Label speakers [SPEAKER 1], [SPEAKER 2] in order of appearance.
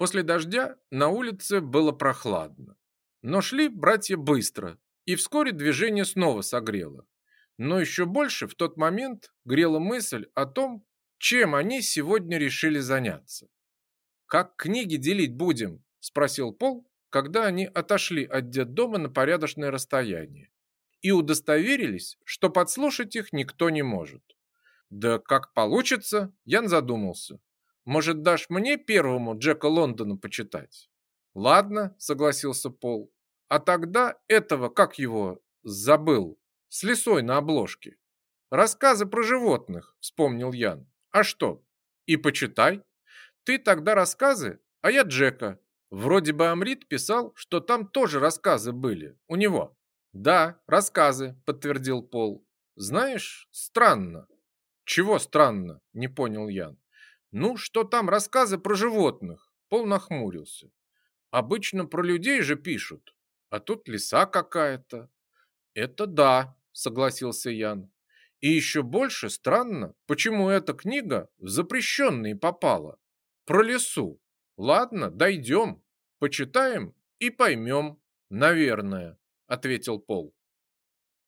[SPEAKER 1] После дождя на улице было прохладно. Но шли братья быстро, и вскоре движение снова согрело. Но еще больше в тот момент грела мысль о том, чем они сегодня решили заняться. «Как книги делить будем?» – спросил Пол, когда они отошли от детдома на порядочное расстояние и удостоверились, что подслушать их никто не может. «Да как получится?» – Ян задумался. «Может, дашь мне первому Джека Лондона почитать?» «Ладно», – согласился Пол. «А тогда этого, как его, забыл, с лисой на обложке. Рассказы про животных, вспомнил Ян. А что? И почитай. Ты тогда рассказы, а я Джека. Вроде бы Амрит писал, что там тоже рассказы были. У него. Да, рассказы, подтвердил Пол. Знаешь, странно. Чего странно? Не понял Ян. Ну, что там рассказы про животных? Пол нахмурился. Обычно про людей же пишут. А тут лиса какая-то. Это да, согласился Ян. И еще больше странно, почему эта книга в запрещенные попала. Про лесу. Ладно, дойдем, почитаем и поймем, наверное, ответил Пол.